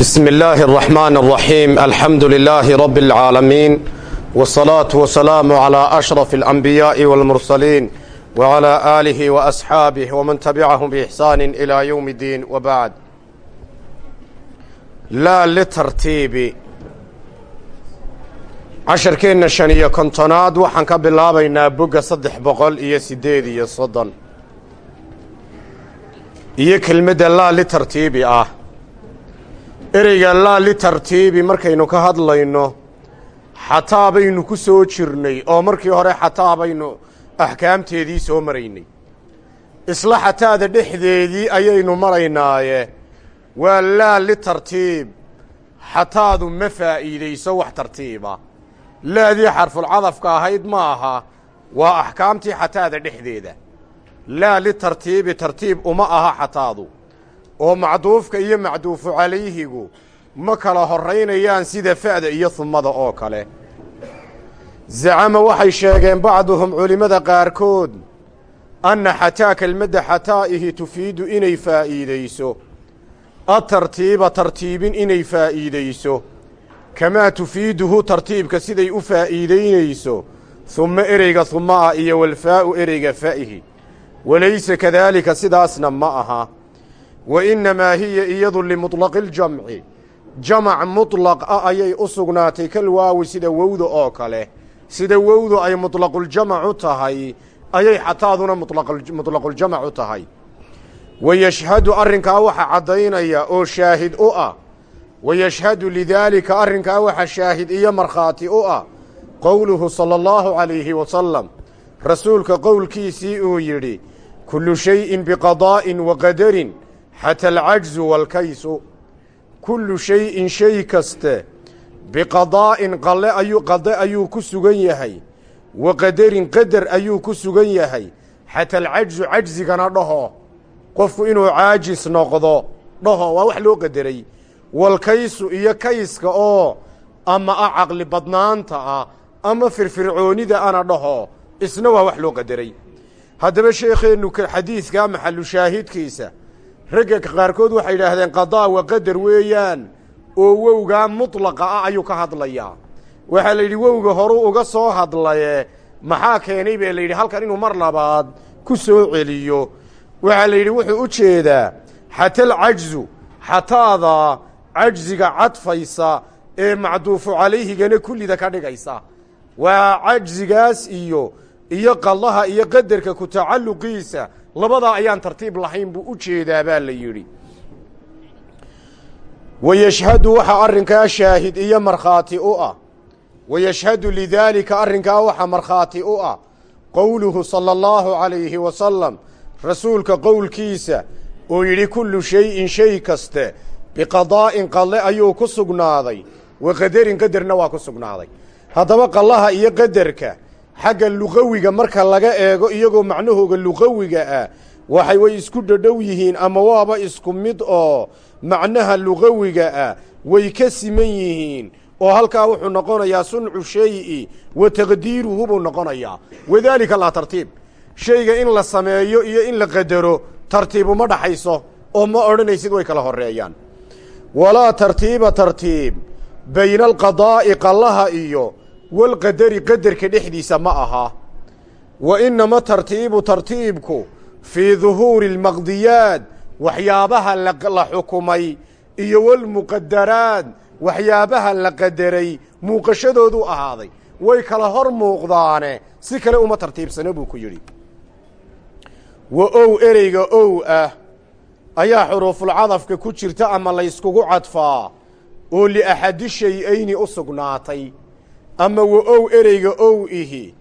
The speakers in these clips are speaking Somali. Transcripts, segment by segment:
بسم الله الرحمن الرحيم الحمد لله رب العالمين والصلاة والسلام على أشرف الأنبياء والمرسلين وعلى آله وأصحابه ومن تبعهم بإحسان إلى يوم الدين وبعد لا لترتيب casharkeenna shan iyo kontonaad waxaan ka bilaabaynaa bogga saddex boqol iyo siddeed iyo soddon iyo kelmadda laa litartiibi ah ereyga laa litartiibi markaynu ka hadlayno xataa baynu ku soo jirnay oo markii hore xataa baynu axkaamteedii soo maraynay. Isla xataada dhexdeedii ayaynu maraynaaye waa laa litartiib xataadu ma faa'iidayso wax tartiiba. Laadii xarfulcadafka ahayd ma aha waa axkaamtii xataada dhexdeeda. Laa litartiibi tartiib uma aha xataadu oo macduufka iyo macduufu calayhigu ma kala horraynayaan sida fa'da iyo humada oo kale. Zacama waxay sheegeen bacduhum culimmada qaarkood anna xataa kelmadda xataa'ihi tufiidu inay faa'iidayso. Atartiiba tartiibin inay faa'iidayso. Kamaa tufiiduhu tartiibka siday u faa'iidaynayso humma ereyga humma'a iyo walfaa'u ereyga fa'ihi. Walaysa kadaalika sidaasna ma aha wa innamaa hiya iyadu limuطlaqiiljamci jamac muطlaq ah ayay u sugnaatay kal waawi sida wowda oo kale sida wowdu ay muطlaquljamac u tahay ayay xataaduna muطlaquljamac u tahay wa yashhadu arrinkaa waxa caddaynaya oo shaahid u ah wa yashhadu lidaalika arrinkaa waxa shaahid iyo markhaati u ah qowluhu sala allahu calayhi wasalam rasuulka qowlkiisii uu yidhi kullu shayin biqadaa'in wa qadarin xata alcajzu waalkaysu kullu shayin shay kaste biqadaa'in qalle ayuu qade ayuu ku sugan yahay wa qadarin qadar ayuu ku sugan yahay xata alcajzu cajzigana dhaho qofku inuu caajis noqdo dhaho waa wax loo qadaray walkaysu iyo kayska oo ama ah caqli badnaanta ah ama firfircoonida ana dhaho isna waa wax loo qadaray haddaba sheekheennu xadiidkaa maxalu shaahidkiisa ragga qaarkood waxay yidhaahdeen qadaa wa qadar weeyaan oo wowgaa mutlaqa ah ayuu ka hadlayaa waxaa la yidhi wowga horuu uga soo hadlaye maxaa keenay? Bee la yidhi halkan inuu mar labaad ku soo celiyo. Waxaa la yidhi wuxuu u jeedaa xatal cajzu xataada cajziga cadfaysa ee macduufu calayhigana kullida ka dhigaysa. Waa cajzigaas iyo iyo qallaha iyo qadarka ku tacalluqiisa labadaa ayaan tartiib lahayn buu u jeedaa baa la yidhi. Wa yashhadu waxaa arrinkaa shaahid iyo markhaati u ah. Wa yashhadu lidaalika arrinkaa waxaa markhaati u ah. Qowluhu sala allahu calayhi wasalam rasuulka qowlkiisa oo yidhi kullu shayin shay kaste biqadaa'in qalle ayuu ku sugnaaday wa qadarin qadarna waa ku sugnaaday. Haddaba qallaha iyo qadarka xagga luqawiga marka laga eego iyagoo macnahooga luqawiga ah waxay way isku dhadhow yihiin ama waaba isku mid oo macnaha luqawiga ah way ka siman yihiin oo halkaa wuxuu noqonayaa suncu shay'i wa taqdiiruhu buu noqonayaa. Wadaalika laa tartiib. Shayga in la sameeyo iyo in la qadaro tartiibuma dhaxayso oo ma odhanaysid way kala horreeyaan. Walaa tartiiba tartiib bayna alqadaa'i qallaha iyo walqadari qadarka dhexdiisa ma aha wa innama tartiibu tartiibku fii duhuuri almaqdiyaat waxyaabaha la xukumay iyo walmuqadaraad waxyaabaha la qadaray muuqashadooduu ahaaday way kala hor muuqdaane si kale uma tartiibsano buu ku yidhi wa ow ereyga ow ah ayaa xuruufulcadafka ku jirta ama layskugu cadfaa oo liaxadi shay-ayni u sugnaatay ama wa ow ereyga ow ihi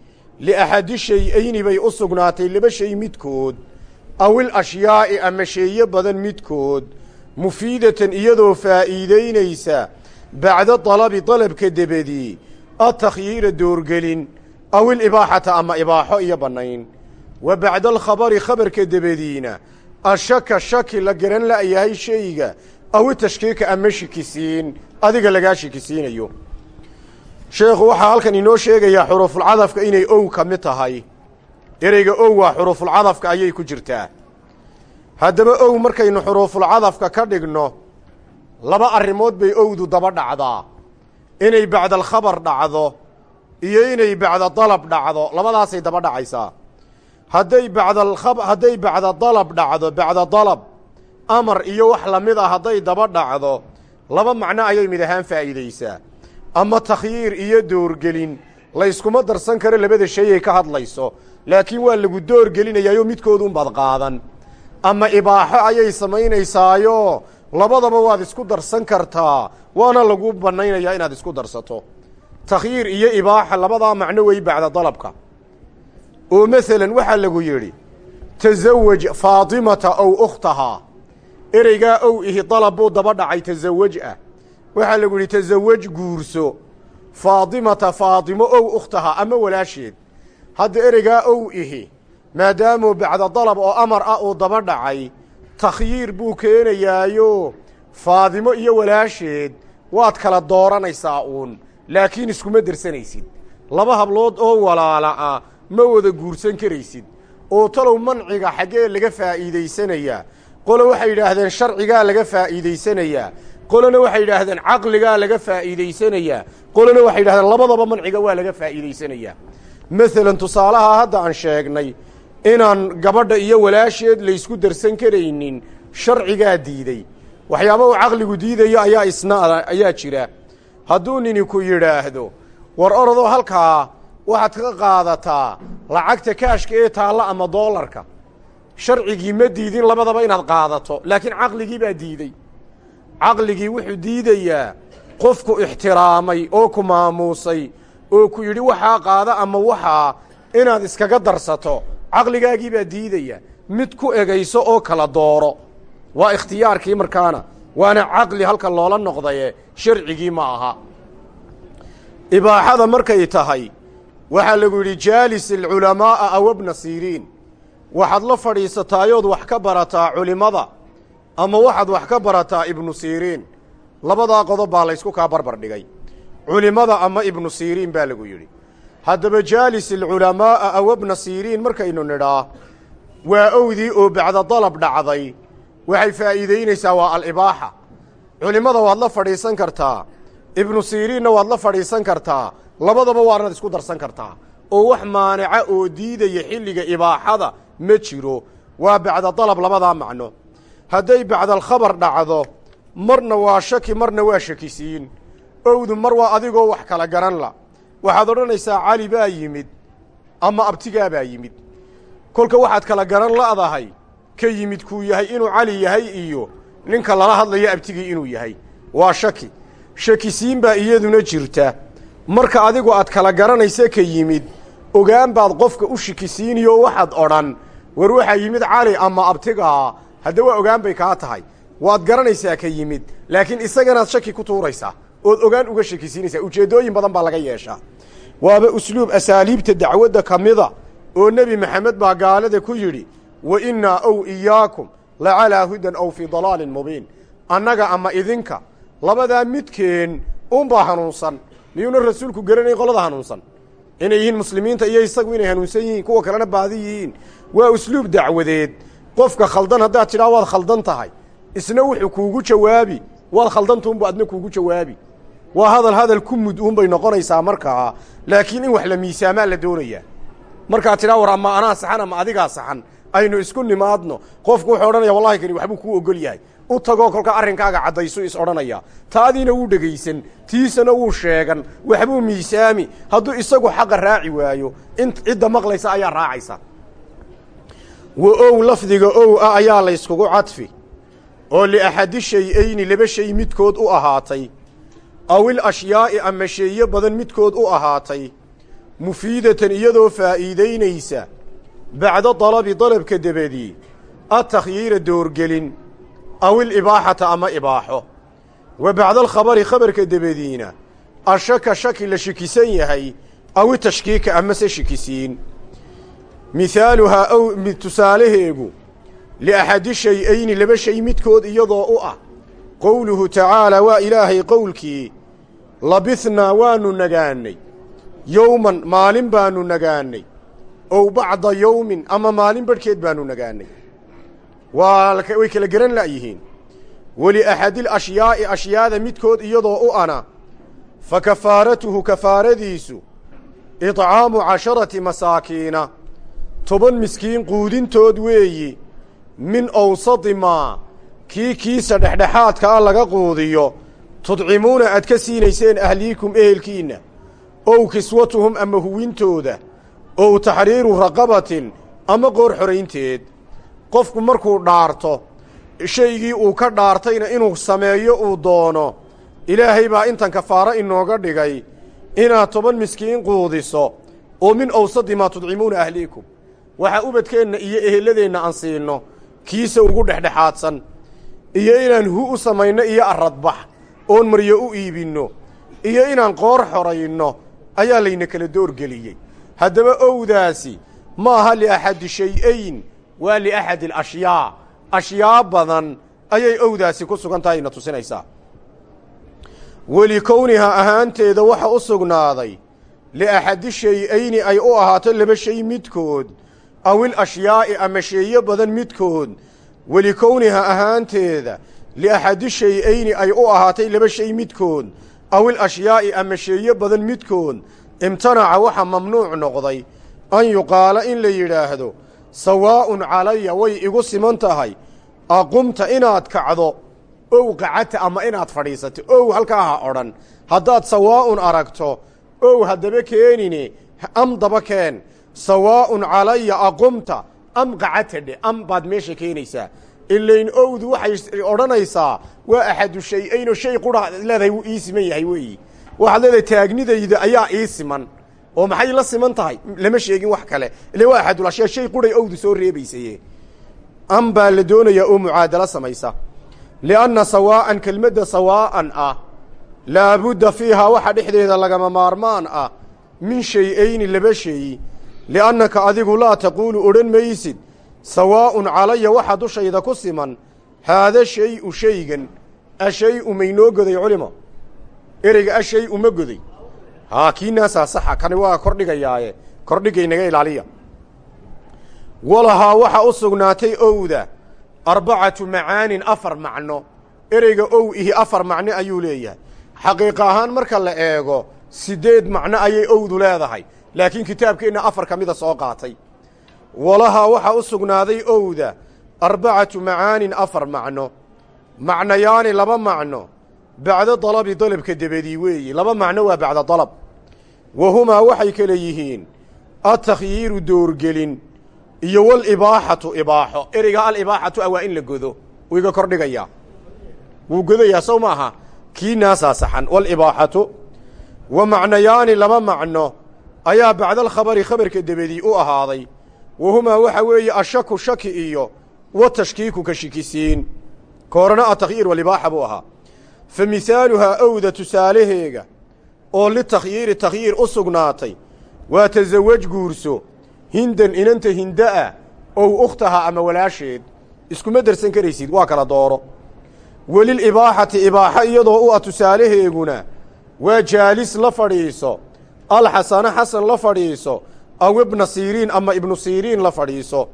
liaxadi shay-ayni bay u sugnaatay laba shay midkood awil ashyaa'i ama sheeyo badan midkood mufiidatan iyadoo faa'iidaynaysa bacda dalabi dalabka debedii atakhyiira doorgelin awil ibaaxata ama ibaaxo iyo bannayn. Wa bacda alkhabari khabarka debediina ashaka shaki la garan la'yahay shayga awi tashkiika ama shikisiin adiga lagaa shikisiinayo sheekhu waxaa halkan inoo sheegayaa xuruufulcadafka inay ow ka mid tahay. Ereyga ow waa xuruufulcadafka ayay ku jirtaa. Haddaba ow markaynu xuruufulcadafka ka dhigno laba arrimood bay owdu daba dhacdaa. Inay bacda alkhabar dhacdo iyo inay bacda dalab dhacdo labadaasay daba dhacaysaa. Hadday bacda alkhab hadday bacda dalab dhacdo bacda dalab amar iyo wax la mid a hadday daba dhacdo laba macno ayay mid ahaan faa'iidaysaa ama takhyiir iyo doorgelin. Layskuma darsan karo labada shay ay ka hadlayso. Laakiin waa lagu doorgelinayaayo midkoodunbaad qaadan. Ama ibaaxo ayay samaynaysaayo labadaba waad isku darsan kartaa. Waana lagu bannaynayaa inaad isku darsato. Takhyiir iyo ibaaxa labadaa macno wey bacda dalabka. Oo masalan waxaa lagu yidhi tasawaj faatimata ow ukhtahaa. Ereygaa ow ihi dalab buu daba dhacay tasawaj ah waxaa lagu yidhi tasawaj guurso. Faatimata faatimo ow ukhtahaa ama walaasheed. Hadda ereygaa ow ihi maadaamuu bacda dalab oo amar ah uu daba dhacay takhyiir buu keenayaayo. Faadimo iyo walaasheed waad kala dooranaysaa uun laakiin iskuma dersanaysid laba hablood oo walaala ah ma wada guursan karaysid. Oo talow manciga xaggee laga faa'iidaysanayaa qole waxay yidhaahdeen sharcigaa laga faa'iidaysanayaa qolena waxay yidhaahdeen caqligaa laga faa'iidaysanayaa qolena waxay yidhahdeen labadaba manciga waa laga faa'iidaysanayaa masalan tusaalaha hadda aan sheegnay inaan gabadha iyo walaasheed laysku darsan karaynin sharcigaa diiday. Waxyaaba uu caqligu diidayo ayaa isna ayaa jira. Hadduu nini ku yidhaahdo war orodoo halkaa waxaad ka qaadataa lacagta kaashka ee taalla ama doolarka sharcigii ma diidin labadaba inaad qaadato laakiin caqligii baa diidey caqligii wuxuu diidayaa qofku ixtiraamay oo ku maamuusay oo ku yidhi waxaa qaada ama waxaa inaad iskaga darsato. Caqligaagii baa diidaya mid ku egayso oo kala dooro. Waa ikhtiyaarkii markaana waana caqli halka loola noqdaye sharcigii ma aha. Ibaaxada markay tahay waxaa lagu yidhi jaalis alculamaa'a awabna siiriin waxaad la fadhiisataayood wax ka barataa culimmada ama waxaad wax ka barataa ibnu siiriin labadaa qodob baa laysku kaa barbar dhigay. Culimmada ama ibnu siiriin baa lagu yidhi haddaba jaalis alculamaa'a awabna siiriin markaynu nidhaa waa owdii oo bacda dalab dhacday. Waxay faa'iidaynaysaa waa alibaaxa. Culimmada waad la fadhiisan kartaa. Ibnu siiriinna waad la fadhiisan kartaa. Labadaba waanaad isku darsan kartaa. Oo wax maanica oo diidaya xilliga ibaaxada ma jiro. Waa bacda dalab labadaa macno hadday bacdalkhabar dhacdo marna waa shaki marna waa shakisiin owdu mar waa adigoo wax kala garan la. Waxaad odhanaysaa cali baa yimid ama abtigaa baa yimid? Kolka waxaad kala garan la'dahay ka yimid kuu yahay inuu cali yahay iyo ninka lala hadlayo abtigii inuu yahay. Waa shaki. Shakisiin baa iyaduna jirta. Marka adigu aad kala garanaysa ka yimid ogaan baad qofka u shikisiiniyo waxaad odhan war waxaa yimid cali ama abtigaa hadda waa ogaan bay kaa tahay. Waad garanaysaa ka yimid laakiin isaganaad shaki ku tuuraysaa ood ogaan uga shakisiinaysaa. Ujeeddooyin badan baa laga yeeshaa. Waaba usluub asaaliibta dacwadda ka mida oo nebi maxamed baa gaalada ku yidhi wa innaa ow iyaakum la calaa hudan ow fii dalaalin mubiin. Annaga ama idinka labadaa midkeen unbaa hanuunsan. Miyuuna rasuulku garanayn qolada hanuunsan? Inay yihiin muslimiinta iyo isagu inay hanuunsan yihiin kuwa kalena baadi yihiin. Waa usluub dacwadeed qofka khaldan haddaad tidhaa waad khaldan tahay. Isna wuxuu kuugu jawaabi. Waad khaldantuunbu adna kuugu jawaabi. Waa hadal hadal ku mud uunbay noqonaysaa markaa laakiin in wax la miisaamaa la doonayaa. Markaad tidhaa war ama anaa saxan ama adigaa saxan aynu isku nimaadno. Qofku wuxuu odhanaya wallahi kani waxbuu kuu ogol yahay. U tagoo kolka arrinkaaga caddaysu is odhanaya. Taadiina wuu dhegaysan tiisana wuu sheegan. Waxbuu miisaami. Hadduu isagu xaqa raaci waayo in cidda maqlaysa ayaa raacaysa wa ow lafdiga ow ah ayaa layskugu cadfi oo liaxadi shay-ayni laba shay midkood u ahaatay. Awil ashyaa'i ama sheeyo badan midkood u ahaatay. Mufiidatan iyadoo faa'iidaynaysa. Bacda dalabi dalabka debedii atakhyiira doorgelin. Aw ilibaaxata ama ibaaxo. Wa bacda alkhabari khabarka debediina ashaka shaki la shikisan yahay aw itashkiika amase shikisiin mihaaluhaa ow tusaalaheegu liaxadi shay-ayni laba shay midkood iyadoo u ah. Qowluhu tacaalaa waa ilaahay qowlkii labithnaa waannu nagaannay yowman maalin baannu nagaannay ow bacda yowmin ama maalin badhkeed baannu nagaannay. Way kala garan la'yihiin weli axadil ashyaa'i ashyaada midkood iyadoo u ana fa kafaaratuhu kafaaradiisu idcaamu casharati masaakiina toban miskiin quudintood weeyi. Min awsadi maa kii kiisa dhexdhexaadka ah laga quudiyo tudcimuuna aad ka siinayseen ahliikum ehelkiinna ow kiswatuhum ama huwintooda ow taxriiru raqabatin ama qoor xoraynteed. Qofku markuu dhaarto shaygii uu ka dhaartayna inuu sameeyo uu doono ilaahay baa intan kafaaro inooga dhigay inaad toban miskiin quudiso oo min awsadi maa tudcimuuna ahliikum waxaa ubadkeenna iyo ehelladeenna aan siinno kiisa ugu dhexdhexaadsan. Iyo inaan hu u samayno iyo arradbax. Oon maryo u iibinno. Iyo inaan qoor xorayno. Ayaa layna kala doorgeliyey. Haddaba owdaasi ma aha liaxadi shay-ayn waa liaxadi alashyaa. Ashyaa badan ayay owdaasi ku sugan tahay ina tusinaysaa weli kowniha ahaanteeda waxa u sugnaaday liaxadi shay-ayni ay u ahaato laba shay midkood awil ashyaa'i ama sheeyo badan midkood weli kowniha ahaanteeda liaxadi shay-ayni ay u ahaatay laba shay midkood awil ashyaa'i ama sheeyo badan midkood imtanaca waxa mamnuuc noqday an yuqaala in la yidhaahdo sawaa'un calaya way igu siman tahay aqumta inaad kacdo ow qacata ama inaad fadhiisato ow halkaa ha odhan haddaad sawaa'un aragto ow haddaba keenine am keen sawaa'un calaya aqumta am qacata dhe am baad meesha keenaysaa. Ilayn owdu waxay odhanaysaa waa axadu shay-aynoo shay qura leedahay wuu ii siman yahay weeyi. Waxaad leedahay taagnidayda ayaa ii siman oo maxay la siman tahay? Lama sheegin wax kale. Ile waa axadulashyaa shay quray owdu soo reebaysaye am baa la doonayaa oo mucaadalo samaysa. Lianna sawaa'an kelmadda sawaa'an ah laabudda fiihaa waxa dhexdeeda lagama maarmaan ah min shay-ayni laba shay li'annaka adigu laa taquulu odhan maysid sawaa'un calaya waxa dushayda ku siman haada shay-u shaygan ashay-u maynoo goday culimo ereyga ashay-u ma goday haa kiinaasaa saxa kani waa kordhigayaaye kordhigay naga ilaaliya walahaa waxa u sugnaatay owda arbacatu macaanin afar macno ereyga ow ihi afar macno ayuu leeyahay xaqiiqa ahaan marka la eego siddeed macno ayay owdu leedahay laakiin kitaabkeenna afar ka mida soo qaatay. Walahaa waxa u sugnaaday owda arbacatu macaanin afar macno. Macnayaani laba macno. Bacdo dalabi dalabka debedii weeyi. Laba macno waa bacda dalab. Wa humaa waxay kale yihiin atakhyiiru doorgelin iyo walibaaxatu ibaaxo. Ereyga alibaaxatu ah waa in la godo. Wuu iga kordhigayaa wuu godayaa sow ma aha. Kii naasaa saxan? Walibaaxatu wa macnayaani laba macno ayaa bacdalkhabari khabarka debedii u ahaaday. Wa humaa waxa weeye ashaku shaki iyo wa tashkiiku ka shikisiin. Koorana atakhyiir walibaaxa buu ahaa. Fa mihaaluhaa owda tusaalaheega oo litakhyiiri takhyiir u sugnaatay waa tasawaj guurso hindan inanta hinda'a ow ukhtaha ama walaasheed iskuma dersan karaysid waa kala dooro. Welilibaaxati ibaaxo iyadoo u ah tusaalaheeguna waa jaalis la fadhiiso alxasana xasan la fadhiiso aw ibna siiriin ama ibnu siiriin la fadhiiso.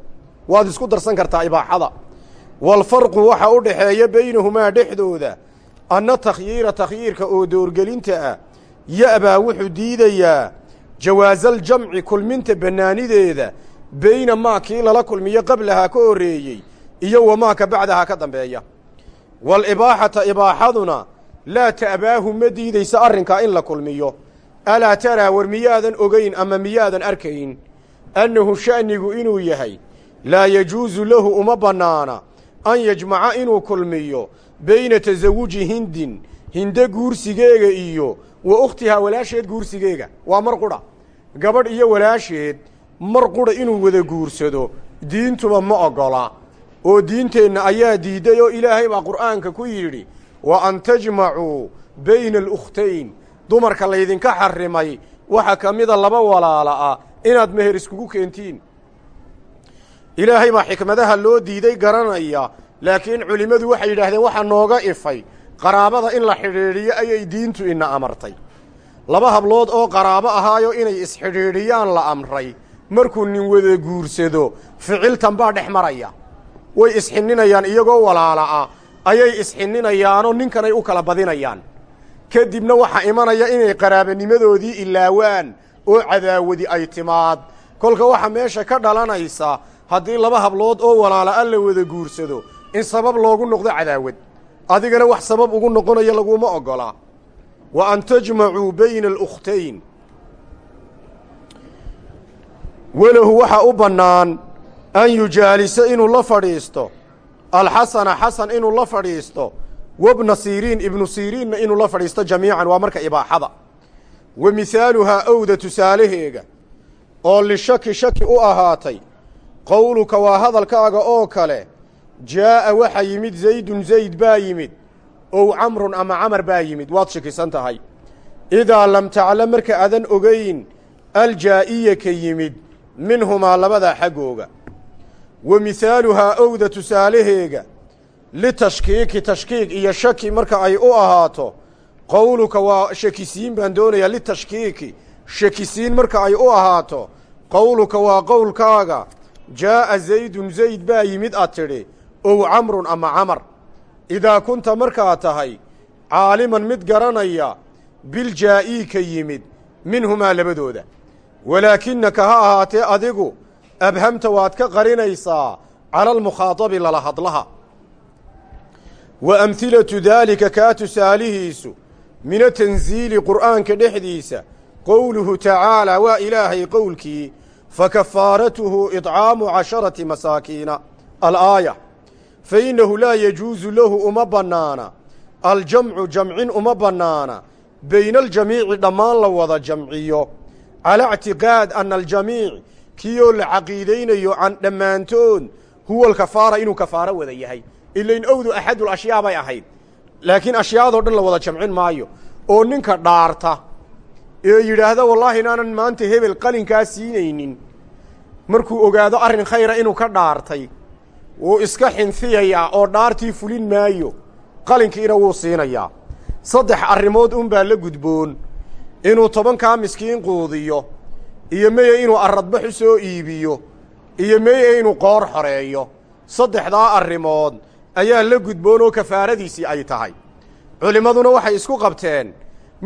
Waad isku darsan kartaa ibaaxada waalfarqu waxa u dhaxeeya baynahumaa dhexdooda anna takhyiira takhyiirka oo doorgelinta ah ya'baa wuxuu diidayaa jawaasaljamci kulminta bannaanideeda beyna maa kii lala kulmiyo qablahaa ka horreeyey iyo wamaa ka bacdahaa ka dambeeya. Waalibaaxata ibaaxaduna laa ta'baahu ma diidaysa arrinkaa in la kulmiyo alaa taraa war miyaadan ogayn ama miyaadan arkayn annahu sha'nigu inuu yahay laa yajuusu lahu uma bannaana an yajmaca inuu kulmiyo beyna tasawuji hindin hinde guursigeega iyo wa ukhtihaa walaasheed guursigeega waa mar qudha gabadh iyo walaasheed mar qudha inuu wada guursado diintuba ma oggola oo diinteenna ayaa diidday oo ilaahay baa qur'aanka ku yidhi wa an tajmacuu bayna alukhtayn dumarka laydinka xarrimay waxa ka mida laba walaala ah inaad meher iskugu keentiin. Ilaahay baa xikmadaha loo diiday garanaya laakiin culimmadu waxay yidhaahdeen waxaa nooga ifay qaraabada in la xidhiidhiyo ayay diintu ina amartay. Laba hablood oo qaraabo ahaayo inay isxidhiidhiyaan la amray markuu nin wada guursado ficiltan baa dhex maraya. Way isxinninayaan iyagoo walaala ah ayay isxininayaanoo ninkanay u kala badinayaan kadibna waxaa imanaya inay qaraabanimadoodii ilaawaan oo cadaawadi ay timaad. Kolka waxaa meesha ka dhalanaysa haddii laba hablood oo walaala la wada guursado in sabab loogu noqdo cadaawad. Adigana wax sabab ugu noqonaya laguma oggola wa an tajmacuu bayna alukhtayn. Welahu waxaa u bannaan an yujaalisa inuu la fadhiisto. Alxasana xasan inuu la fadhiisto wabna siriin ibnu siriinna inuu la fadhiisto jamiican waa marka ibaaxada wa mihaaluhaa owda tusaalaheega oo lishaki shaki u ahaatay qowluka waa hadalkaaga oo kale jaa'a waxaa yimid zaydun zayd baa yimid ow camrun ama camar baa yimid waad shakisan tahay idaa lam taclam marka adan ogayn aljaa'iya ka yimid minhumaa labadaa xaggooga wa mihaaluhaa owda tusaalaheega litashkiiki tashkiik iyo shaki marka ay u ahaato qowluka waa shakisiin baan doonayaa litashkiiki shakisiin marka ay u ahaato qowluka waa qowlkaaga jaa'a zaydun zayd baa yimid aad tidhi ow camrun ama camar idaa kunta markaa tahay caaliman mid garanaya biljaa'i ka yimid minhumaa labadooda walaakinaka ha ahaatee adigu abhamta waad ka qarinaysaa cala almukhaadabi lala hadlaha wa amhilatu daalika kaa tusaalihiisu mina tansiili qur'aanka dhexdiisa qowluhu tacaalaa waa ilaahay qowlkii fakafaaratuhu idcaamu casharati masaakiina alaaya fa innahu laa yajuusu lahu uma bannaana aljamcu jamcin uma bannaana bayna aljamiici dhammaan la wada jamciyo calaa ictiqaad anna aljamiic kiyoo la caqiidaynayo can dhammaantood huwa alkafaara inuu kafaaro wada yahay ilayn owdu axadul ashyaa bay ahayd. Laakiin ashyaadoo dhan la wada jamcin maayo. Oo ninka dhaarta ee yidhaahda wallaahi inaanan maanta hebel qalinkaa siinaynin. Markuu ogaado arrin khayra inuu ka dhaartay wuu iska xinfiyayaa oo dhaartii fulin maayo. Qalinkiina wuu siinayaa. Saddex arrimood unbaa la gudboon. Inuu tobankaa miskiin quudiyo iyo meye inuu arradbax u soo iibiyo iyo meye inuu qoor xoreeyo. Saddexdaa arrimood ayaa la gudboon oo kafaaradiisii ay tahay. Culimmaduna waxay isku qabteen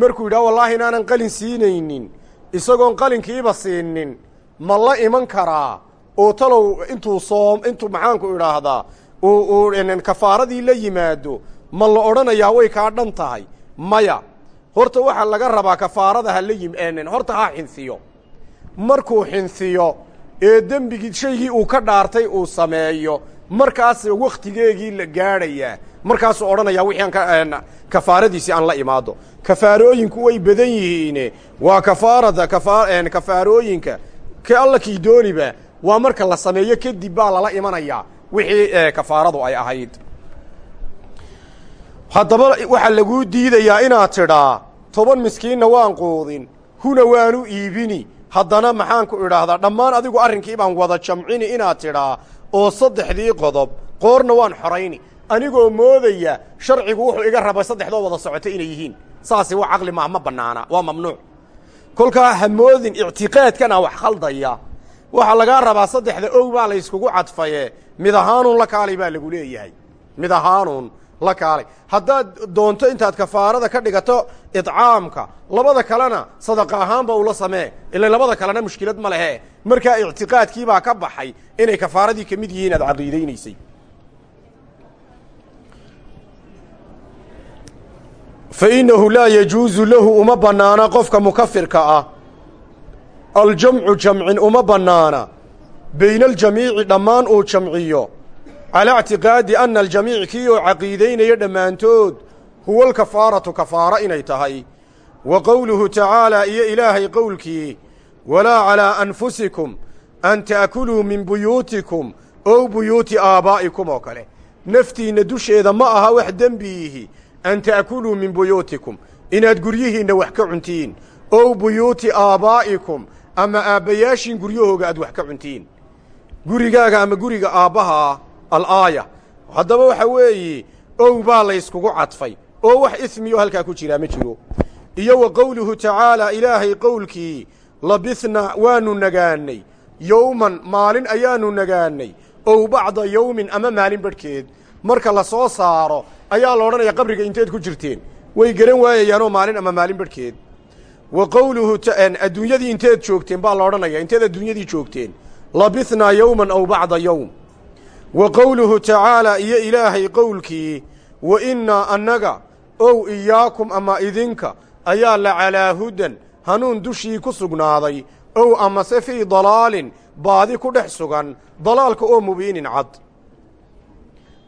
markuu yidhaha wallaahi inaanan qalin siinaynin isagoon qalinkiiba siinin ma la iman karaa oo talow intuu soom intuu maxaanku idhaahdaa uu kafaaradii la yimaado ma la odhanayaa way kaa dhan tahay. Maya horta waxaa laga rabaa kafaarada ha la yim horta ha xinfiyo. Markuu xinfiyo ee dembigii shaygii uu ka dhaartay uu sameeyo markaas wakhtigeegii la gaadhayaa markaasuu odhanayaa wixii aan kafaaradiisii aan la imaado. Kafaarooyinku way badan yihiine. Waa kafaarada kafa kafaarooyinka. Ka alla dooniba waa marka la sameeyo kadib baa lala imanayaa wixii kafaaradu ay ahayd. Haddaba waxaa laguu diidayaa inaad tidhaa toban miskiinna waan quudin huna waanu iibini. Haddana maxaanku idhaahdaa dhammaan adigu arrinkii baan wada jamcini inaad tidhaa oo saddexdii qodob qoorna waan xorayni. Anigoo moodaya sharcigu wuxuu iga rabay saddexdoo wada socota inay yihiin. Saasi waa caqli maa ma bannaana waa mamnuuc. Kolkaa ha moodin ictiqaadkana wax khaldaya. Waxaa lagaa rabaa saddexda ow baa layskugu cadfaye. Mid ahaanuun la kaalay baa lagu leeyahay. Mid ahaanuun la kaalay. Haddaad doonto intaad kafaarada ka dhigato idcaamka labada kalena sadaqa ahaanba ula samee. Ila labada kalena mushkilad ma lehe markaa ictiqaadkiibaa ka baxay inay kafaaradii ka mid yihiin aad caqiidaynaysay fa innahu laa yajuusu lahu uma bannaana qofka mukafirka ah. Aljamcu jamcin uma bannaana. Bayna aljamiici dhammaan uu jamciyo calaa ictiqaadi anna aljamiic kii oo caqiidaynaya dhammaantood huwa alkafaaratu kafaaro inay tahay wa qowluhu tacaalaa iyo ilaahay qowlkii walaa calaa anfusikum an ta'kuluu min buyuutikum ow buyuuti aabaa'ikum oo kale naftiinna dusheeda ma aha wax dembiihi an ta'kuluu min buyuutikum inaad guryihiinna wax ka cuntiin ow buyuuti aabaa'ikum ama aabbayaashiin guryahooga aad wax ka cuntiin gurigaaga ama guriga aabbahaa alaaya. Haddaba waxa weeye ow baa layskugu cadfay oo wax ismiyo halkaa ku jiraa ma jiro. Iyo wa qowluhu tacaalaa ilaahay qowlkii labisna waanu nagaannay yowman maalin ayaanu nagaannay ow bacda yowmin ama maalin badhkeed marka la soo saaro ayaa la odhanaya qabriga inteed ku jirteen. Way garan waayayaanoo maalin ama maalin barhkeed wa qowluhu adduunyadii inteed joogteen baa la odhanaya inteed adduunyadii joogteen. Labithnaa yowman aw bacda yowm wa qowluhu tacaalaa iyo ilaahay qowlkii wa innaa annaga ow iyaakum ama idinka ayaa la calaa hudan hanuun dushii ku sugnaaday ow amase fii dalaalin baadi ku dhex sugan dalaalka oo mubiinin cad.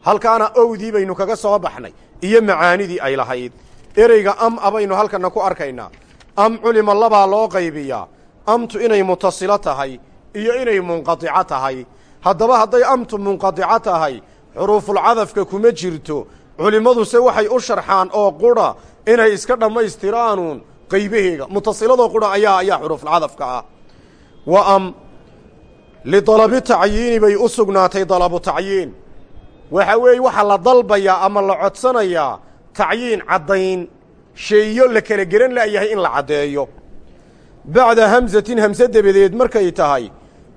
Halkaana owdii baynu kaga soo baxnay iyo macaanidii ay lahayd. Ereyga am a baynu halkanna ku arkaynaa. Am culima labaa loo qaybiyaa. Amtu inay mutasilo tahay iyo inay munqadico tahay haddaba hadday amtu munqadico tahay xuruufulcadafka kuma jirto. Culimmaduse waxay u sharxaan oo qudha inay iska dhammaystiraanuun qaybaheega mutasiladoo qudha ayaa ayaa xuruufulcadafka ah. Wa am lidalabi tacyiini bay u sugnaatay dalabu tacyiin. Waxa weeye waxaa la dalbayaa ama la codsanayaa tacyiin caddayn sheeyo la kala geran la'yahay in la caddeeyo. Bacda hamsatin hamse dabadeed markay tahay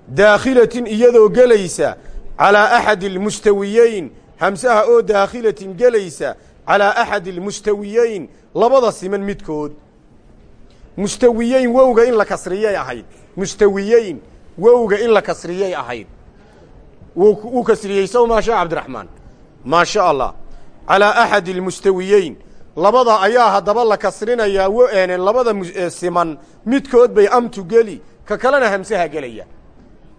daakhilatin iyadoo gelaysa calaa axadi almustawiyeyn hamsaha oo daakhilatin gelaysa calaa axadi almustawiyeyn labada siman midkood. Mustawiyeyn wowga in la kasriyay ahayd. Mustawiyeyn wowga in la kasriyay ahayd. Wuu kasriyey sow maa sha cabdiraxmaan? Maa sha allah. Calaa axadi almustawiyeyn labada ayaa haddaba la kasrinayaa labada siman midkood bay amtu geli ka kalena hamsaha gelaya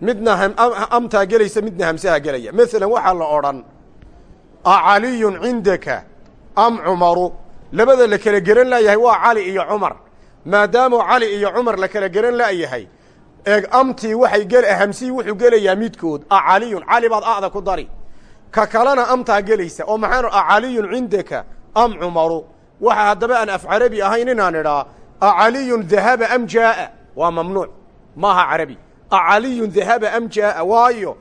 midna amtaa gelaysa midna hamsaha gelaya masalan waxaa la odhan a caliyun cindaka am cumaru? Labada la kala geran la'yahay waa cali iyo cumar. Maadaamu cali iyo cumar la kala geran la'yahay eeg amtii waxay gel hamsii wuxuu gelayaa midkood a caliyun cali baad a'da ku dari. Ka kalena amtaa gelaysa oo maxaanu a caliyun cindaka am cumaru? Waxa haddaba aan af carabi ahayn inaan idhaa a caliyun dahaba am jaa'a. Waa mamnuuc. Maaha carabi a caliyun dahaba am jaa'a waayo?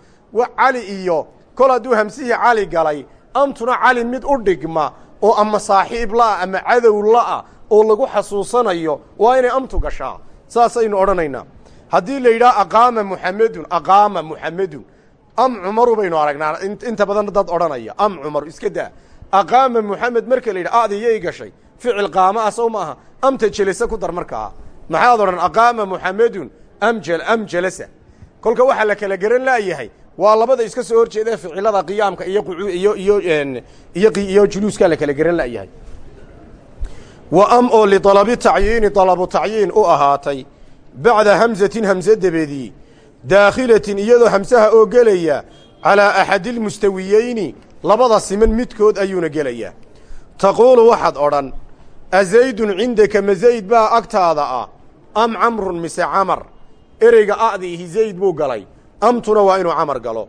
Cali iyo kol hadduu hamsihii cali galay amtuna cali mid u dhigma oo ama saaxiib la'a ama cadow la'a oo lagu xasuusanayo waa inay amtu gashaa. Saasaynu odhanaynaa. Haddii la yidhaha aqaama muxamedun aqaama muxamedun am cumaru baynu aragnaa. Inta badan dad odhanaya am cumaru iska daa. Aqaama muxamed marka la yidhaha adi yay gashay. Ficil qaama ah sow maaha amta jelasa ku dar markaa. Maxaad odhan aqaama muxamedun am jalasa kolka waxaa la kala geran la'yahay waa labada iska soo hor jeeda ficilada qiyaamka iyo juluuskaa la kala geran la'yahay wa am oo lidalabi tacyiini dalabu tacyiin u ahaatay bacda hamsatin hamse debedii daakhilatin iyadoo hamsaha oo gelaya calaa axadi almustawiyeyni labada siman midkood ayuuna gelayaa. Taquulu waxaad odhan azaydun cindaka ma zayd baa agtaada ah? Am camrun mise camar ereyga a'diihi zayd buu galay. Amtuna waa inuu camar galo.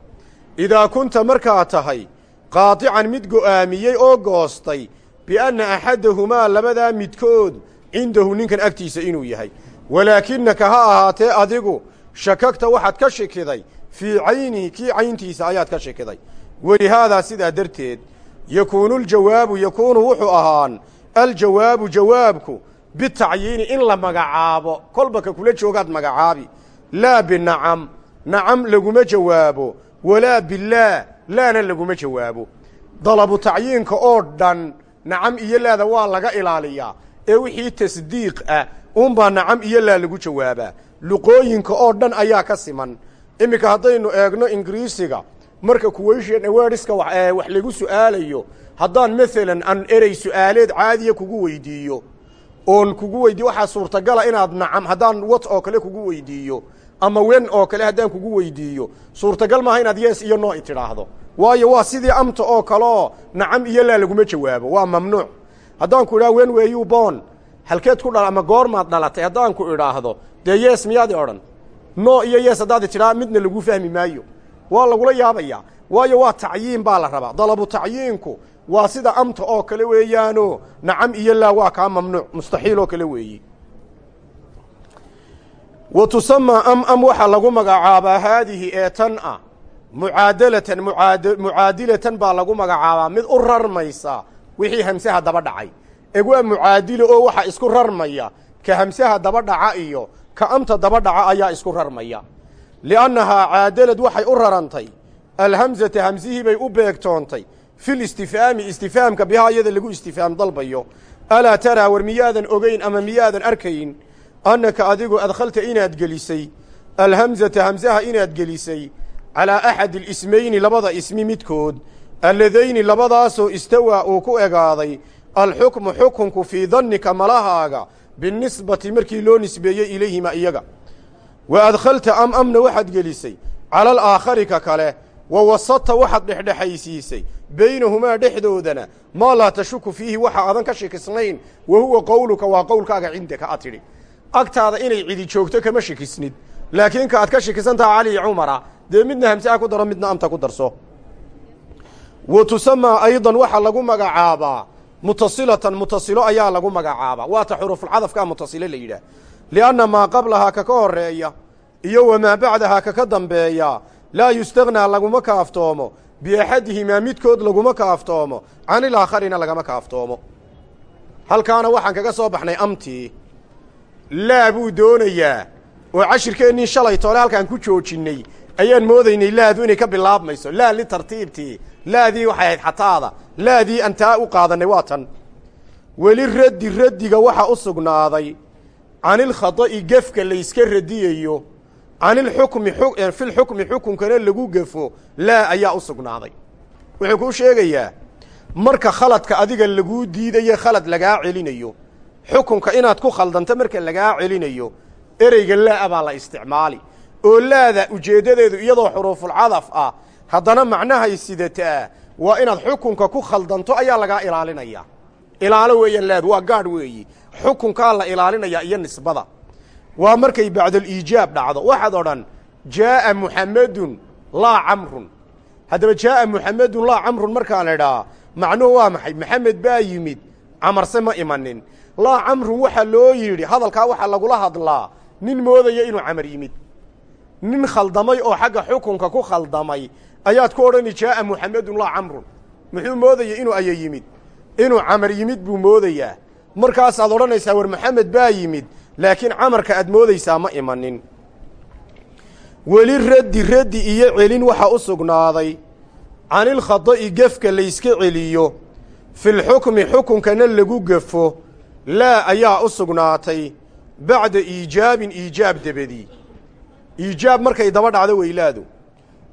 Idaa kunta markaa tahay qaadican mid go'aamiyey oo goostay bianna axadahumaa labadaa midkood cindahu ninkan agtiisa inuu yahay. Walaakinaka ha ahaatee adigu shakagta waxaad ka shikiday fii caynihi kii cayntiisa ayaad ka shikiday. Welihaadaa sidaa darteed yakuunu ljawaabu yakuunu wuxuu ahaan aljawaabu jawaabku bitacyiini in la magacaabo kolba ka kula joogaad magacaabi. Laa binacam nacam laguma jawaabo walaa bilaah laana laguma jawaabo dalabu tacyiinka oo dhan nacam iyo laada waa laga ilaaliyaa. Ee wixii tasdiiq ah uunbaa nacam iyo laa lagu jawaabaa. Luqooyinka oo dhan ayaa ka siman. Iminka haddaynu eegno ingiriisiga marka kuweyshia awaadhiska wax lagu su'aalayo haddaan maalan aan erey su'aaleed caadiya kugu weydiiyo oon kugu weydiiyo waxaa suurtagala inaad nacam haddaan wat oo kale kugu weydiiyo ama wen oo kale haddaan kugu weydiiyo. Suurtagal maaha inaad yees iyo noo i tidhaahdo. Waayo waa sidii amta oo kaleoo nacam iyo laa laguma jawaabo waa mamnuuc. Haddaan ku idhaha wen weyu bon halkeed ku dhala ama goormaad dhalatay? Haddaan ku idhaahdo dee yees miyaadi odhan? No iyo yees haddaadi tidhaa midna lagu fahmi maayo. Waa lagula yaabayaa. Waayo waa tacyiin baa la rabaa. Dalabu tacyiinku waa sida amta oo kale weeyaano. Nacam iyo laa waa kaa mamnuuc. Mustaxiil oo kale weeyi. Wa tusamaa am am waxaa lagu magacaabaa haadihi ee tan ah mucaadalatan mucaadilatan baa lagu magacaabaa. Mid u rarmaysa wixii hamsaha daba dhacay. Eg waa mucaadilo oo waxaa isku rarmaya. Ka hamsaha daba dhaca iyo ka amta daba dhaca ayaa isku rarmaya. Li'annahaa caadalad waxay u rarantay. Alhamsata hamsihii bay u beegtoontay fil istifhaami istifhaamka bihaa iyada lagu istifhaam dalbayo alaa taraa war miyaadan ogeyn ama miyaadan arkayn annaka adigu adkhalta inaad gelisay alhamzata hamsaha inaad gelisay calaa axadi alismayni labada ismi midkood alladayni labadaasoo istawaa uu ku egaaday alxukmu xukunku fii dannika malahaaga binisbati markii loo nisbeeyey ilayhima iyaga wa adkhalta am amna waxaad gelisay cala kale wa wasadta waxaad dhexdhexaysiisay. Baynahumaa dhexdoodana maa laa tashuku fiihi waxa aadan ka shikisnayn. Wa huwa qowluka waa qowlkaaga cindaka a tidhi. Agtaada inay cidi joogto kama shikisnid. Laakiin ka aad ka shikisantaha cali cumara dee midna hamsaha ku daro midna amta ku darso. Wa tusamaa aydan waxaa lagu magacaabaa. Mutasilatan mutasilo ayaa lagu magacaabaa. Waata xurufulcadafkaa mutasilo la yidhaah. Lianna maa qablahaa kaka horreeya iyo wamaa bacdahaa kaka dambeeya laa yustagnaa laguma kaaftoomo biaxadihimaa midkood laguma kaaftoomo canilaakharina lagama kaaftoomo halkaana waxaan kaga soo baxnay amtii laa buu doonayaa oo cashirkeennii shalay toole halkaan ku joojinnay ayaan moodaynay laadu inay ka bilaabmayso laa litartiibtii laadii waxay ahayd xataada laadii antaa u qaadannay waa tan weli raddi raddiga waxa u sugnaaday canilkhada'i gefka layska radiyayo canilxukmi filxukmi xukunkana lagu gefo laa ayaa u sugnaaday. Wuxuu kuu sheegayaa marka khaladka adiga laguu diidayo khalad lagaa celinayo xukunka inaad ku khaldanto marka lagaa celinayo ereyga laa baa la isticmaali. Oo laada ujeeddadeedu iyadoo xuruufulcadaf ah haddana macnahay sidataa waa inaad xukunka ku khaldanto ayaa lagaa ilaalinaya ilaalo weeyaan laadu waa gaadh weeyi. Xukunkaa la ilaalinayaa iyo nisbada waa markay bacdaliijaab dhacdo. Waxaad odhan jaa'a muxammedun laa camrun haddaba jaa'a muxammedun laa camrun markaan idhaa macnuhu waa maxay? Maxamed baa yimid camarse ma imanin. Laa camrun waxaa loo yidhi. Hadalkaa waxaa lagula hadlaa nin moodaya inuu camar yimid. Nin khaldamay oo xagga xukunka ku khaldamay ayaad ku odhani jaa'a muxammedun laa camrun muxuu moodaya inuu aya yimid. Inuu camar yimid buu moodayaa. Markaasaad odhanaysaa war maxamed baa yimid laakiin camarka aad moodaysaa ma imanin. Weli raddi raddi iyo celin waxaa u sugnaaday. Canilkhada'i gefka layska celiyo. Filxukmi xukunkana lagu gefo. Laa ayaa u sugnaatay. Bacda iijaabin iijaab debedii iijaab markay daba dhacdo weylaadu.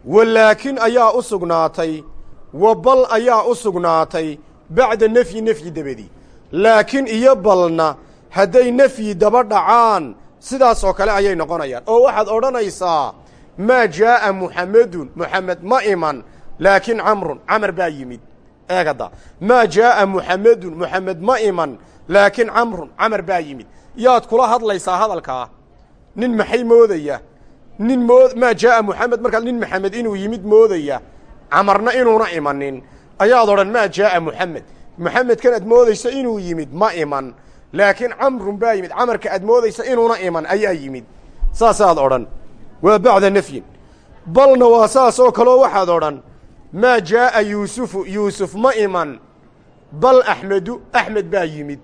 Walaakin ayaa u sugnaatay. Wa bal ayaa u sugnaatay. Bacda nefyi nefyi debedii laakiin iyo balna hadday nefyi daba dhacaan sidaas oo kale ayay noqonayaan. Oo waxaad odhanaysaa maa jaa'a muxammedun muxamed ma iman laakiin camrun camar baa yimid. Eegada maa jaa'a muxammedun muxamed ma iman laakiin camrun camar baa yimid. Yaad kula hadlaysaa hadalkaa nin maxay moodaya? Nin moo maa jaa'a muxamed markaa nin maxamed inuu yimid moodaya camarna inuuna imanin. Ayaad odhan maa jaa'a muxamed muxamedkan aad moodaysa inuu yimid ma iman laakiin camrun baa yimid. Camarka aad moodaysa inuuna iman ayaa yimid. Saasaad odhan. Waa bacda nafyin. Balna waa saas oo kaleo waxaad odhan. Maa jaa'a yuusufu yuusuf ma iman. Bal axmedu axmed baa yimid.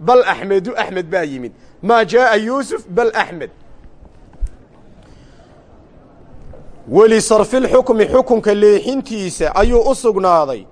Bal axmedu axmed baa yimid. Maa jaa'a yuusuf bal axmed. Welisarfilxukmi xukunka leexintiisa ayuu u sugnaaday.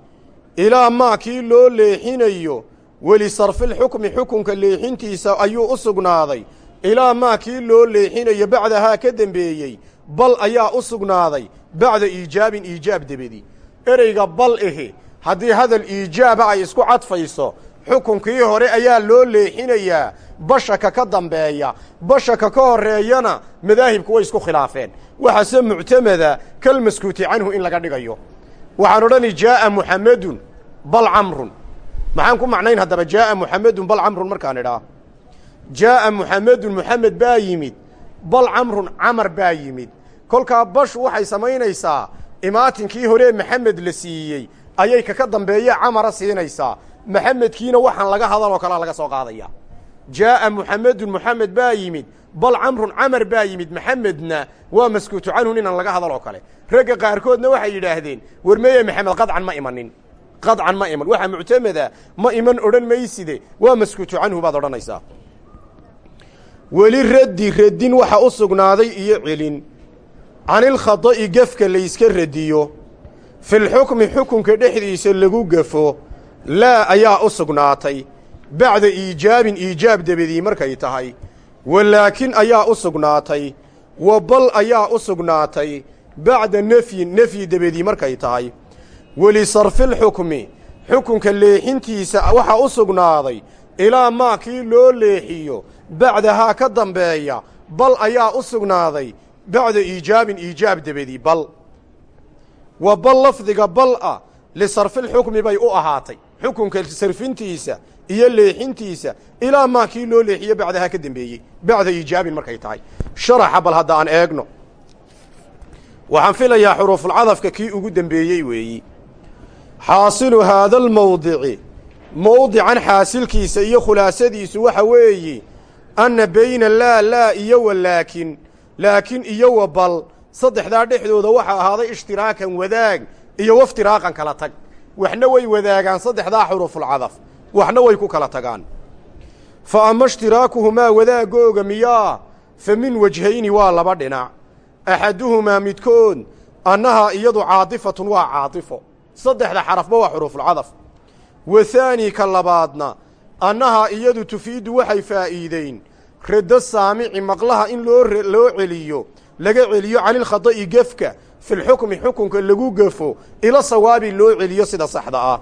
Ilaa maa kii loo leexinayo welisarfilxukmi xukunka leexintiisa ayuu u sugnaaday. Ilaa maa kii loo leexinayo bacdahaa ka dembeeyey bal ayaa u sugnaaday bacda iijaabin iijaab debedi. Ereyga bal ahi haddii hadal iijaaba ay isku cadfayso xukunkii hore ayaa loo leexinayaa bashaka ka dambeeya. Bashaka ka horreeyana madaahibku way isku khilaafeen. Waxaase muctamada kal maskuuti canhu in laga dhigayo. Waxaan odhani jaa'a muxammedun bal camrun maxaan ku macnayn haddaba jaa'a muxammedun bal camrun markaan idhaa. Jaa'a muxammedun muxamed baa yimid bal camrun camar baa yimid. Kolkaa bashu waxay samaynaysaa imaatinkii horee maxamed la siiyey ayay kaka dambeeye camara siinaysaa. Maxamedkiina waxaan laga hadaloo kalea laga soo qaadaya. Jaa'a muxammedun muxamed baa yimid bal camrun camar baa yimid. Maxamedna waa maskuutu canhu inaan laga hadal oo kale. Ragga qaarkoodna waxay yidhaahdeen war meeye maxamed qadcan ma imanin qadcan ma iman. Waxaa muctamada ma iman odhan mayside waa maskuutu canhu baad odhanaysaa. Weli raddi raddin waxa u sugnaaday iyo celin. Canilkhada'i gefka layska radiyo filxukmi xukunka dhexdiisa lagu gafo laa ayaa u sugnaatay. Bacda iijaabin iijaab debedii markay tahay. Walaakin ayaa u sugnaatay. Wa bal ayaa u sugnaatay. Bacda nefyin nefyi debedii markay tahay welisarfilxukmi xukunka leexintiisa waxaa u sugnaaday ilaa maa kii loo leexiyo bacdahaa ka dambeeya bal ayaa u sugnaaday bacda iijaabin iijaab debedii bal. Wa bal lafdiga bal ah lisarfilxukmi bay u ahaatay xukunka sarfintiisa iyo leexintiisa ilaa maa kii loo leexiyo bacdahaa ka dambeeyey bacda iijaabin markay tahay. Sharaxa bal hadda aan eegno. Waxaan filayaa xuruufulcadafka kii ugu dembeeyey weeyi xaasilu haada almawdici mawdican xaasilkiisa iyo khulaasadiisu waxa weeye anna bayna laa laa iyo wa laakin laakin iyo wa bal saddexdaa dhexdooda waxaa ahaaday ishtiraakan wadaag iyo waftiraaqan kala tag. Waxna way wadaagaan saddexdaa xuruufulcadaf waxna way ku kala tagaan. Fa ama ishtiraakuhumaa wadaagooga miyaa fa min wajhayni waa laba dhinac. Axaduhumaa midkood annahaa iyadu caadifatun waa caadifo saddexda xarafba waa xuruufulcadaf wa haani ka labaadna annahaa iyadu tufiidu waxay faa'iideyn raddo saamici maqlaha in loo loo celiyo laga celiyo canilkhada'i gefka filxukmi xukunka lagu gafo ila sawaabi loo celiyo sida saxda ah.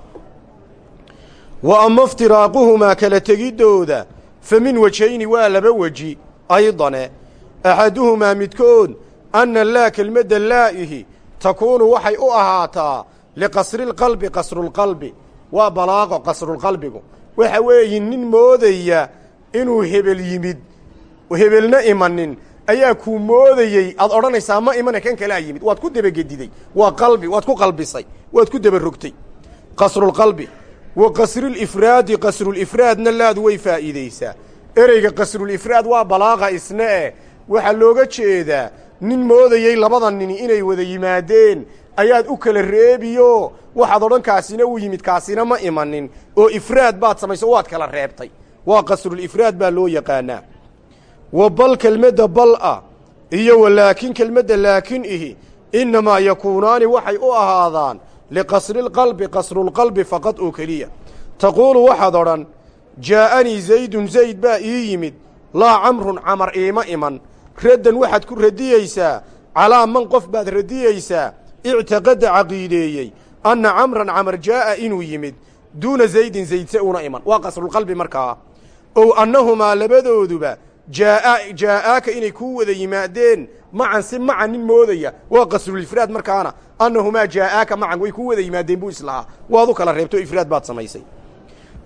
Wa ama iftiraaquhumaa kala tegiddooda fa min wajhayni waa laba weji aydane axaduhumaa midkood anna laa kelmadda laa'ihi takuunu waxay u ahaataa liqasrilqalbi qasrulqalbi waa balaaqo qasrulqalbigu waxa weeye nin moodaya inuu hebel yimid hebelna imanin ayaa kuu moodayey aad odhanaysaa ma imane kan kalaa yimid. Waad ku debagediday waa qalbi waad ku qalbisay. Waad ku debarogtay qasrulqalbi wa qasrulifraadi qasrulifraadna laadu way faa'iideysaa ereyga qasrulifraad waa balaaqa isna eh waxaa looga jeedaa nin moodayey labada nini inay wada yimaadeen. Ayaad u kala reebiyo. Waxaad odhan kaasina uu yimid kaasina ma imanin. Oo ifraad baad samayso waad kala reebtay. Waa qasrulifraad baa loo yaqaanaa. Wa bal kelmadda bal ah iyo wa laakin kelmadda laakin ihi innamaa yakuunaani waxay u ahaadaan liqasrilqalbi qasrulqalbi faqad oo keliya. Taquulu waxaad odhan jaa'anii zaydun zayd baa ii yimid laa camrun camar iima iman raddan waxaad ku radiyeysaa calaa man qof baad radiyeysaa ictiqadda caqiideeyey anna camran camar jaa'a inuu yimid duuna zaydin zaydse una iman. Waa qasrulqalbi markaa. Ow annahumaa labadooduba jaaa jaa'aaka inay kuu wada yimaadeen macan si macan nin moodaya. Waa qasrulifraad markaana annahumaa jaa'aaka macan way kuu wada yimaadeen buu islahaa. Waad u kala reebto ifraad baad samaysay.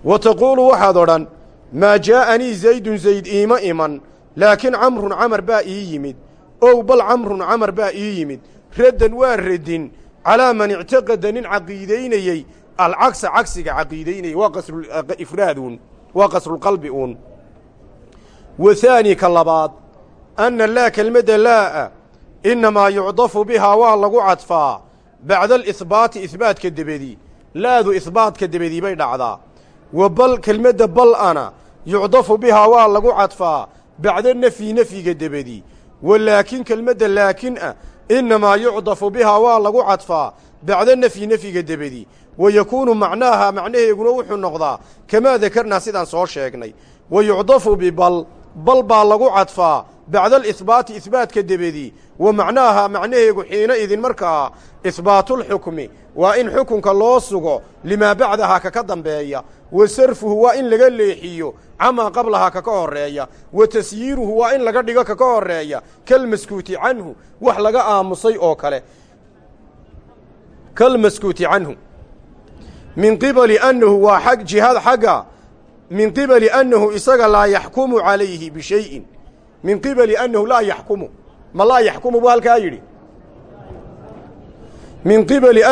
Wa taquulu waxaad odhan maa jaa'anii zaydun zayd iima iman laakiin camrun camar baa ii yimid. Ow bal camrun camar baa ii yimid. Raddan waa radin calaa man ictaqada nin caqiidaynayey alcagsa cagsiga caqiidaynayey waa qasruifraaduun waa qasrulqalbi uun. Wa haani ka labaad anna laa kelmadda laa'a innamaa yucdafu bihaa waa lagu cadfaa bacda alihbaati ihbaatka debedii laadu ihbaatka debedii bay dhacdaa. Wa bal kelmadda bal ana yucdafu bihaa waa lagu cadfaa bacda nefyi nefyiga debedii wa laakin kelmadda laakin ah innamaa yucdafu bihaa waa lagu cadfaa bacda nefyi nefyiga debedii wa yakuunu macnaaha macnaheeguna wuxuu noqdaa kamaa dakarnaa sidaan soo sheegnay wa yucdafu bibal bal baa lagu cadfaa bacda alihbaati ihbaatka debedii wa macnaaha macnaheegu xiina idin markaa ihbaatulxukmi waa in xukunka loo sugo limaa bacdahaa kaka dambeeya wa sarfuhu waa in laga leexiyo camaa qablahaa kaka horreeya wa tasyiiruhu waa in laga dhigo kaka horreeya kalmaskuuti canhu wax laga aamusay oo kale kalmaskuuti canhu min qibali annahu waa jihaad xagga min qibali annahu isaga laa yaxkumu calayhi bishayin min qibali annahu laa yaxkumu. Ma laa yaxkumu buu halkaa yidhi. Min qibali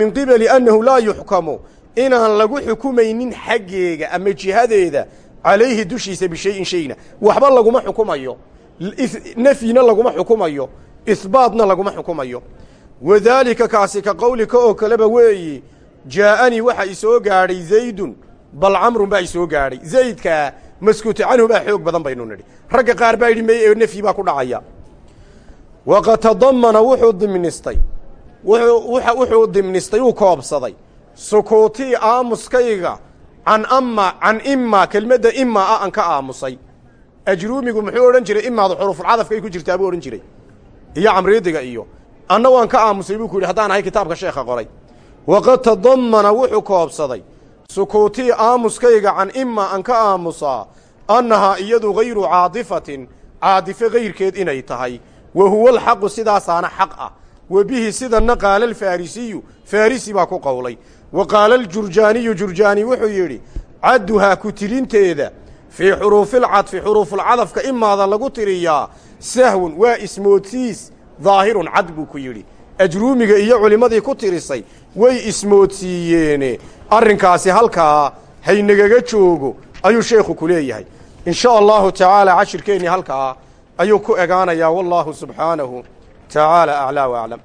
min qibali annahu laa yuxkamu. Inaan lagu xukumaynin xaggeega ama jihadeeda calayhi dushiisa bishayin shayna. Waxba laguma xukumayo. Nefyina laguma xukumayo. Ihbaatna laguma xukumayo. Wadaalika kaasi ka qowlika oo kaleba weeyi jaa'anii waxa isoo gaadhay zaydun bal camrun baa isoo gaadhay. Zaydkaa maskuuti canhu baa xoog badan baynu nidhi. Ragga qaar baa yidhi may nefyi baa ku dhacaya. Waqad tadamana wuxuu dimnistay. Wuxuu dimnistay uu koobsaday. Sukuutii aamuskayga can ama can ima kelmadda ima ah aan ka aamusay. Ajruumigu muxuu odhan jiray imaadu xurufulcadafkay ku jirtaa buu odhan jiray. Iyo camriidiga iyo. Anna waan ka aamusay buu ku yidhi haddaan ahay kitaabka sheekha qoray. Waqad tadammana wuxuu koobsaday sukuutii aamuskayga can ima aan ka aamusaa annahaa iyadu hayru caadifatin caadifo kayrkeed inay tahay. Wa huwa alxaqu sidaasaana xaq ah. Wa bihi sidanna qaala alfarisiyu farisi baa ku qowlay wa qaala aljurjaaniyu jurjaani wuxuu yidhi cadduhaa ku tirinteeda fii xuruufilcadfi xuruufulcadafka imaada lagu tiriyaa sahwun waa ismoodsiis daahirun cad buu ku yidhi. Ajruumiga iyo culimmadii ku tirisay way ismoodsiiyeene arrinkaasi halkaa haynagaga joogo ayuu sheekhu ku leeyahay. In sha allahu tacaala cashirkeennii halkaa ayuu ku egaanayaa wallaahu subxaanahu tacaala aclaa wa aclam